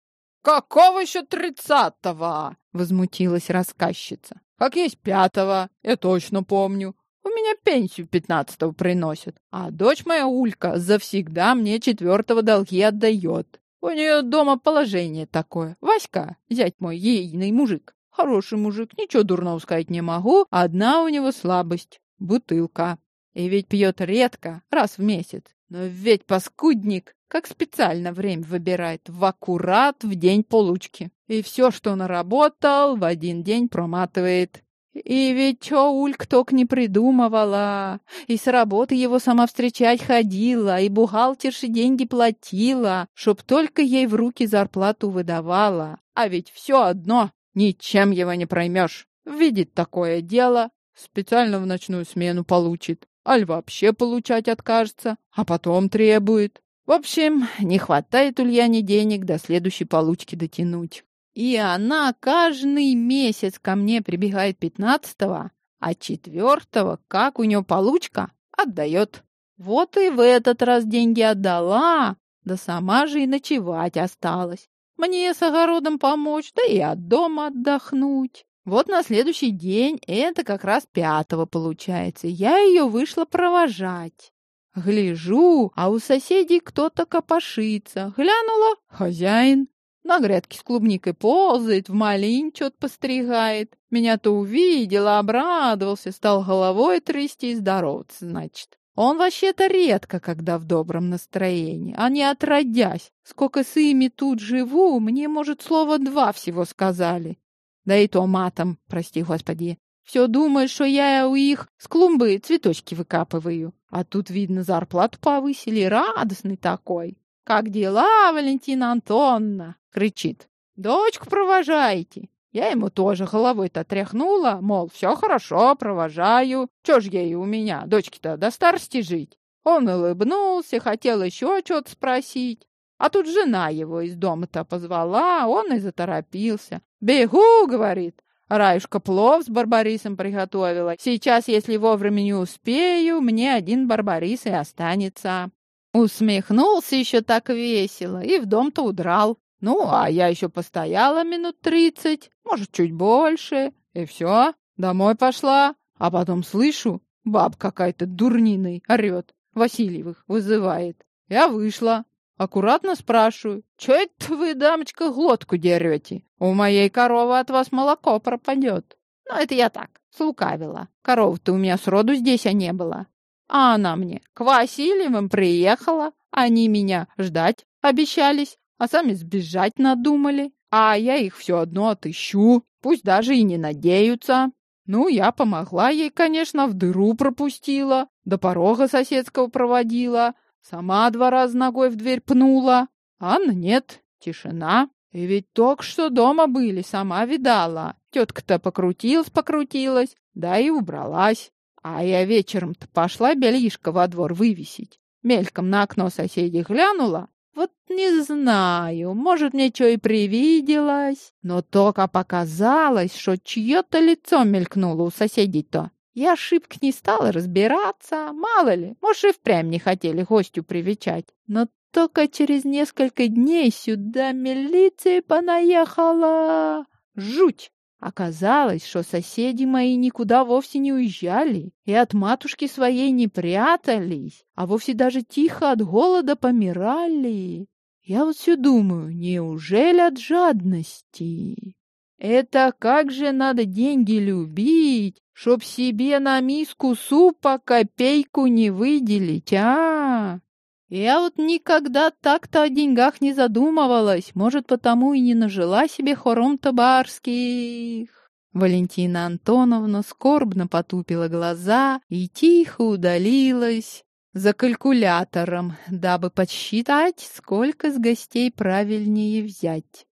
«Какого еще тридцатого?» — возмутилась рассказчица. «Как есть пятого, я точно помню. У меня пенсию пятнадцатого приносят, а дочь моя Улька завсегда мне четвертого долги отдает. У нее дома положение такое. Васька, зять мой, ейный мужик. Хороший мужик, ничего дурного сказать не могу. Одна у него слабость — бутылка. И ведь пьет редко, раз в месяц. Но ведь паскудник, как специально время выбирает, в аккурат в день получки. И все, что наработал, в один день проматывает. И ведь что Ульк только не придумывала. И с работы его сама встречать ходила, и бухгалтерши деньги платила, чтоб только ей в руки зарплату выдавала. А ведь все одно, ничем его не проймешь. Видит такое дело, специально в ночную смену получит. Аль вообще получать откажется, а потом требует. В общем, не хватает Ульяне денег до следующей получки дотянуть. И она каждый месяц ко мне прибегает пятнадцатого, а четвертого, как у нее получка, отдает. Вот и в этот раз деньги отдала, да сама же и ночевать осталась. Мне с огородом помочь, да и от дома отдохнуть. Вот на следующий день, это как раз пятого получается, я ее вышла провожать. Гляжу, а у соседей кто-то копошится. Глянула — хозяин. На грядке с клубникой ползает, в малин что-то постригает. Меня-то увидел, обрадовался, стал головой трясти и здороваться, значит. Он вообще-то редко, когда в добром настроении, а не отродясь. Сколько с ими тут живу, мне, может, слово два всего сказали. Да и то матом, прости господи. Все думаешь, что я у их с клумбы цветочки выкапываю. А тут, видно, зарплату повысили, радостный такой. «Как дела, Валентина Антонна?» — кричит. «Дочку провожаете?» Я ему тоже головой-то тряхнула, мол, все хорошо, провожаю. Че ж ей у меня, дочке-то, до старости жить? Он улыбнулся, хотел еще что-то спросить. А тут жена его из дома-то позвала, он и заторопился. «Бегу!» — говорит. Раюшка плов с барбарисом приготовила. Сейчас, если вовремя не успею, мне один барбарис и останется. Усмехнулся еще так весело и в дом-то удрал. Ну, а я еще постояла минут тридцать, может, чуть больше, и все, домой пошла. А потом слышу, баб какая-то дурниной орет, Васильевых вызывает. Я вышла, аккуратно спрашиваю, что это вы, дамочка, глотку дерете? У моей коровы от вас молоко пропадет. Ну, это я так, слукавила. Коров-то у меня сроду здесь а не было. А она мне к Васильевым приехала. Они меня ждать обещались, а сами сбежать надумали. А я их все одно отыщу, пусть даже и не надеются. Ну, я помогла ей, конечно, в дыру пропустила, до порога соседского проводила, сама два раза ногой в дверь пнула. Анна нет, тишина. И ведь только что дома были, сама видала. Тетка-то покрутилась-покрутилась, да и убралась. А я вечером-то пошла бельишко во двор вывесить. Мельком на окно соседей глянула. Вот не знаю, может, мне что и привиделось, но только показалось, что чье-то лицо мелькнуло у соседей-то. Я ошибки не стала разбираться, мало ли, может, и впрямь не хотели гостю привечать. Но только через несколько дней сюда милиция понаехала. Жуть! Оказалось, что соседи мои никуда вовсе не уезжали и от матушки своей не прятались, а вовсе даже тихо от голода помирали. Я вот все думаю, неужели от жадности? Это как же надо деньги любить, чтоб себе на миску супа копейку не выделить, а? Я вот никогда так-то о деньгах не задумывалась, может, потому и не нажила себе хором-то барских. Валентина Антоновна скорбно потупила глаза и тихо удалилась за калькулятором, дабы подсчитать, сколько с гостей правильнее взять.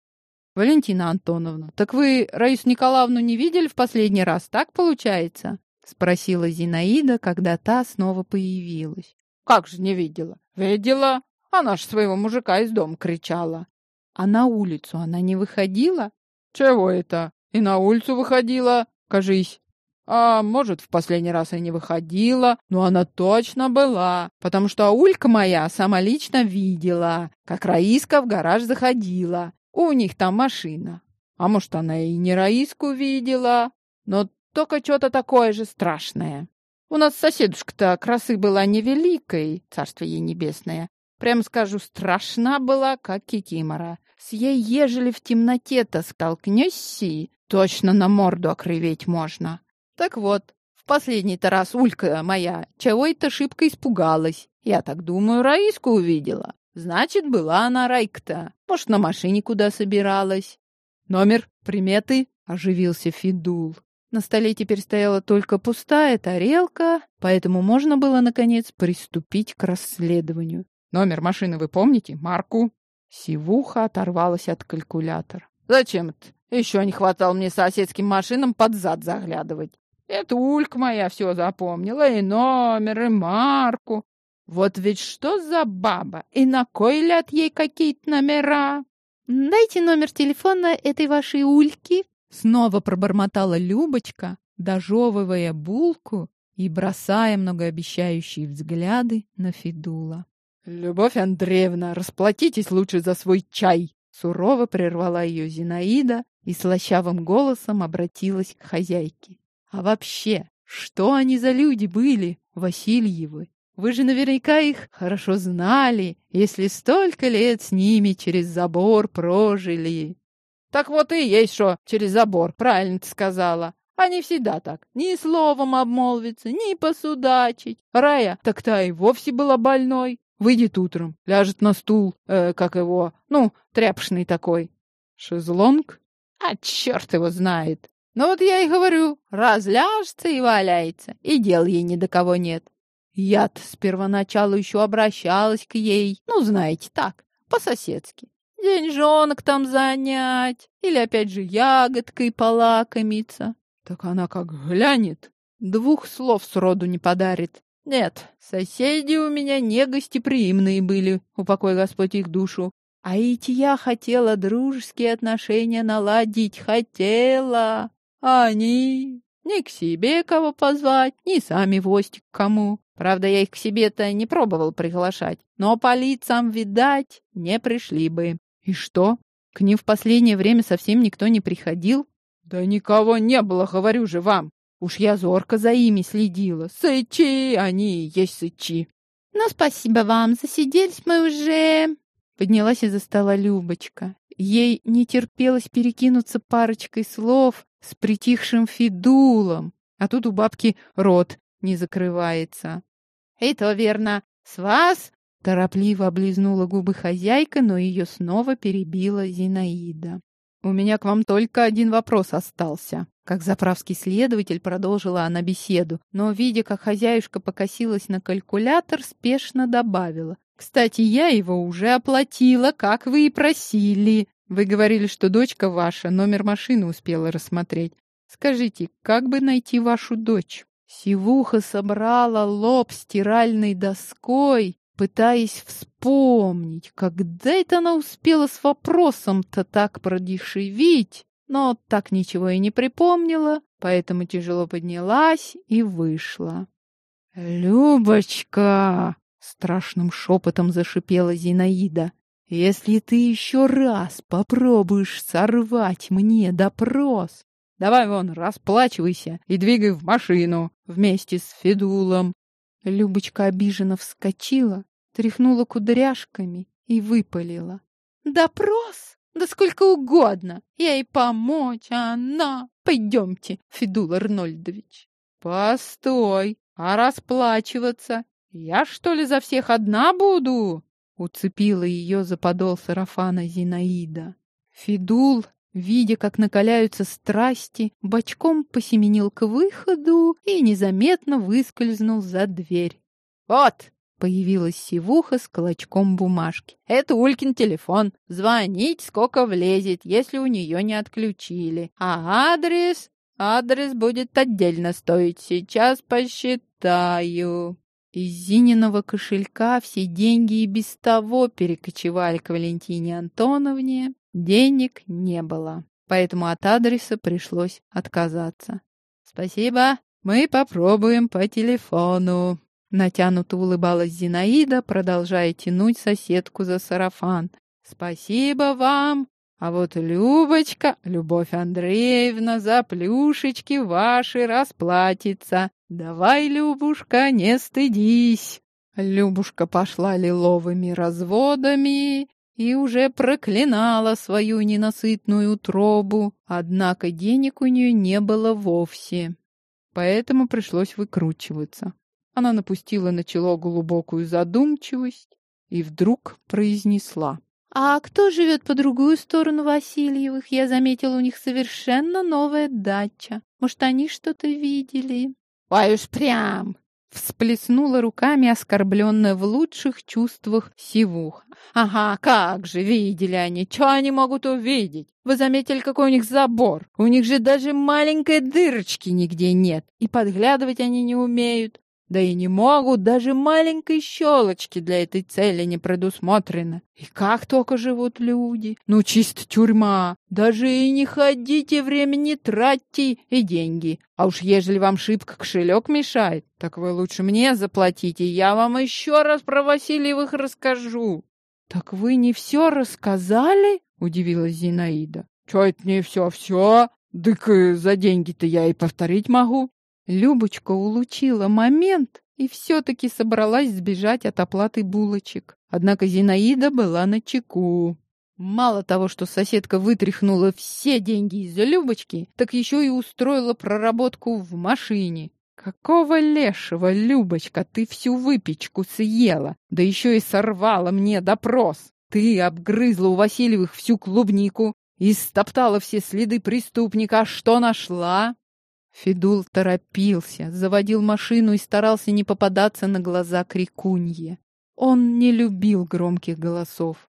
«Валентина Антоновна, так вы Раису Николаевну не видели в последний раз, так получается?» — спросила Зинаида, когда та снова появилась. «Как же не видела? Видела. Она ж своего мужика из дома кричала». «А на улицу она не выходила?» «Чего это? И на улицу выходила, кажись. А может, в последний раз и не выходила, но она точно была, потому что Улька моя сама лично видела, как Раиска в гараж заходила. У них там машина. А может, она и не Раиску видела, но только что-то такое же страшное. У нас соседушка-то красы была невеликой, царство ей небесное. Прям скажу, страшна была, как кикимора. С ей, ежели в темноте-то столкнешься, точно на морду окрыветь можно. Так вот, в последний-то раз Улька моя чего это шибко испугалась. Я так думаю, Раиску увидела. Значит, была она Райк-то. Может, на машине куда собиралась. Номер, приметы, оживился Фидул. На столе теперь стояла только пустая тарелка, поэтому можно было, наконец, приступить к расследованию. Номер машины вы помните? Марку? Сивуха оторвалась от калькулятора. Зачем это? Еще не хватало мне соседским машинам под зад заглядывать. Это Улька моя все запомнила, и номер, и марку. Вот ведь что за баба? И на кой ляд ей какие-то номера? Дайте номер телефона этой вашей Ульки. Снова пробормотала Любочка, дожевывая булку и бросая многообещающие взгляды на Федула. «Любовь Андреевна, расплатитесь лучше за свой чай!» Сурово прервала ее Зинаида и слащавым голосом обратилась к хозяйке. «А вообще, что они за люди были, Васильевы? Вы же наверняка их хорошо знали, если столько лет с ними через забор прожили. Так вот и есть что через забор, правильно ты сказала. Они всегда так, ни словом обмолвиться, ни посудачить. Рая, так та и вовсе была больной. Выйдет утром, ляжет на стул, э, как его, ну, тряпшный такой. Шезлонг? А черт его знает. Ну вот я и говорю, разляжется и валяется, и дел ей ни до кого нет. Я-то с первоначала еще обращалась к ей, ну, знаете, так, по-соседски. Деньжонок там занять, или опять же ягодкой полакомиться. Так она как глянет, двух слов сроду не подарит. Нет, соседи у меня не гостеприимные были, упокой Господь их душу. А ведь я хотела дружеские отношения наладить, хотела. А они ни к себе кого позвать, ни сами в гости к кому. Правда, я их к себе-то не пробовал приглашать, но по лицам, видать, не пришли бы. И что? К ним в последнее время совсем никто не приходил? Да никого не было, говорю же вам. Уж я зорко за ими следила. Сычи, они и есть сычи. Ну, спасибо вам, засиделись мы уже. Поднялась из-за стола Любочка. Ей не терпелось перекинуться парочкой слов с притихшим Фидулом, а тут у бабки рот не закрывается. «И то верно. С вас...» Торопливо облизнула губы хозяйка, но ее снова перебила Зинаида. «У меня к вам только один вопрос остался». Как заправский следователь продолжила она беседу, но, видя, как хозяюшка покосилась на калькулятор, спешно добавила. «Кстати, я его уже оплатила, как вы и просили. Вы говорили, что дочка ваша номер машины успела рассмотреть. Скажите, как бы найти вашу дочь?» Сивуха собрала лоб стиральной доской, пытаясь вспомнить, когда это она успела с вопросом-то так продешевить, но так ничего и не припомнила, поэтому тяжело поднялась и вышла. «Любочка!» — страшным шепотом зашипела Зинаида. «Если ты еще раз попробуешь сорвать мне допрос, Давай вон, расплачивайся и двигай в машину вместе с Федулом. Любочка обиженно вскочила, тряхнула кудряшками и выпалила. «Допрос? Да сколько угодно! Я ей помочь, а она... Пойдемте, Федул Арнольдович!» «Постой! А расплачиваться? Я, что ли, за всех одна буду?» Уцепила ее за подол сарафана Зинаида. Федул Видя, как накаляются страсти, бочком посеменил к выходу и незаметно выскользнул за дверь. «Вот!» — появилась сивуха с клочком бумажки. «Это Улькин телефон. Звонить сколько влезет, если у нее не отключили. А адрес? Адрес будет отдельно стоить. Сейчас посчитаю». Из Зининого кошелька все деньги и без того перекочевали к Валентине Антоновне, Денег не было, поэтому от адреса пришлось отказаться. «Спасибо, мы попробуем по телефону», Натянуто улыбалась Зинаида, продолжая тянуть соседку за сарафан. «Спасибо вам! А вот Любочка, Любовь Андреевна, за плюшечки ваши расплатится. Давай, Любушка, не стыдись!» Любушка пошла лиловыми разводами и уже проклинала свою ненасытную утробу, однако денег у нее не было вовсе. Поэтому пришлось выкручиваться. Она напустила на чело глубокую задумчивость и вдруг произнесла. «А кто живет по другую сторону Васильевых? Я заметила, у них совершенно новая дача. Может, они что-то видели?» «Ой уж прям! Всплеснула руками, оскорбленная в лучших чувствах сивух. «Ага, как же, видели они, что они могут увидеть? Вы заметили, какой у них забор? У них же даже маленькой дырочки нигде нет, и подглядывать они не умеют. Да и не могут, даже маленькой щелочки для этой цели не предусмотрено. И как только живут люди. Ну, чисто тюрьма. Даже и не ходите, времени тратьте и деньги. А уж ежели вам шибко кошелек мешает, так вы лучше мне заплатите, я вам еще раз про Васильевых расскажу. Так вы не все рассказали? Удивилась Зинаида. Че это не все-все? Дык за деньги-то я и повторить могу. Любочка улучила момент и все-таки собралась сбежать от оплаты булочек. Однако Зинаида была на чеку. Мало того, что соседка вытряхнула все деньги из-за Любочки, так еще и устроила проработку в машине. Какого лешего, Любочка, ты всю выпечку съела, да еще и сорвала мне допрос. Ты обгрызла у Васильевых всю клубнику и стоптала все следы преступника. А что нашла? Федул торопился, заводил машину и старался не попадаться на глаза крикунье. Он не любил громких голосов.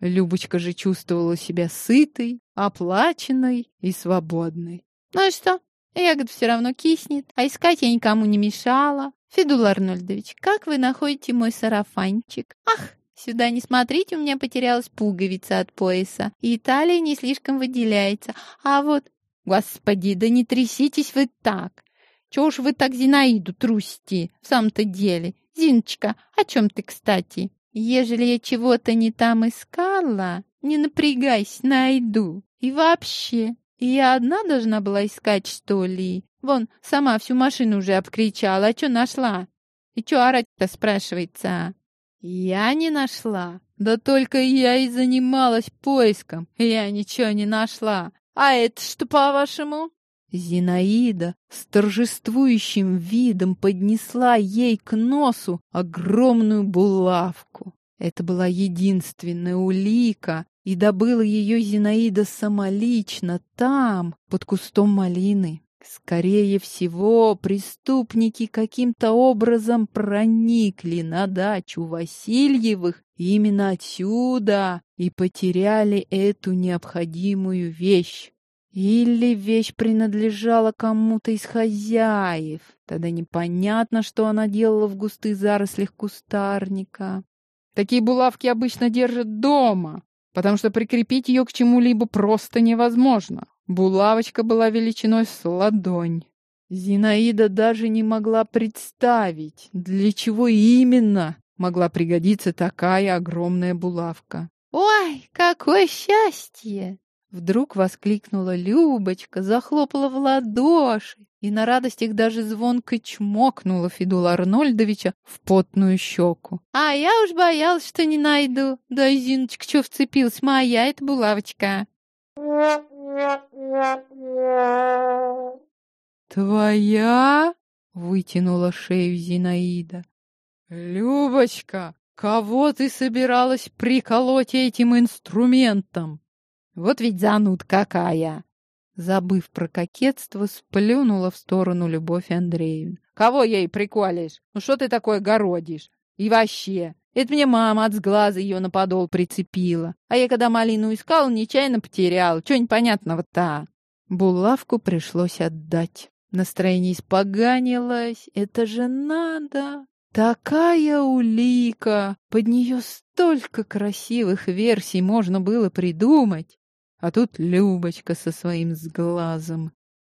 Любочка же чувствовала себя сытой, оплаченной и свободной. «Ну и что? Ягод все равно киснет, а искать я никому не мешала. Федул Арнольдович, как вы находите мой сарафанчик? Ах, сюда не смотрите, у меня потерялась пуговица от пояса, и талия не слишком выделяется. А вот Господи, да не тряситесь вы так. Чего уж вы так Зинаиду трусите в самом-то деле? Зиночка, о чем ты, кстати? Ежели я чего-то не там искала, не напрягайся, найду. И вообще, я одна должна была искать, что ли? Вон, сама всю машину уже обкричала, а что нашла? И что орать-то, спрашивается? Я не нашла. Да только я и занималась поиском. Я ничего не нашла. А это что, по-вашему?» Зинаида с торжествующим видом поднесла ей к носу огромную булавку. Это была единственная улика, и добыла ее Зинаида самолично там, под кустом малины. Скорее всего, преступники каким-то образом проникли на дачу Васильевых именно отсюда и потеряли эту необходимую вещь. Или вещь принадлежала кому-то из хозяев. Тогда непонятно, что она делала в густых зарослях кустарника. Такие булавки обычно держат дома, потому что прикрепить ее к чему-либо просто невозможно. Булавочка была величиной с ладонь. Зинаида даже не могла представить, для чего именно могла пригодиться такая огромная булавка. «Ой, какое счастье!» Вдруг воскликнула Любочка, захлопала в ладоши и на радостях даже звонко чмокнула Федула Арнольдовича в потную щеку. «А я уж боялась, что не найду. Да, Зиночка, что вцепилась? Моя эта булавочка!» «Твоя?» — вытянула шею Зинаида. «Любочка, кого ты собиралась приколоть этим инструментом?» «Вот ведь зануд какая!» Забыв про кокетство, сплюнула в сторону Любовь Андреевна. «Кого ей приколешь? Ну что ты такое городишь? И вообще, это мне мама от сглаза ее на подол прицепила. А я когда малину искал, нечаянно потерял. Чего непонятного-то?» Булавку пришлось отдать. Настроение испоганилось. Это же надо! Такая улика! Под нее столько красивых версий можно было придумать. А тут Любочка со своим сглазом.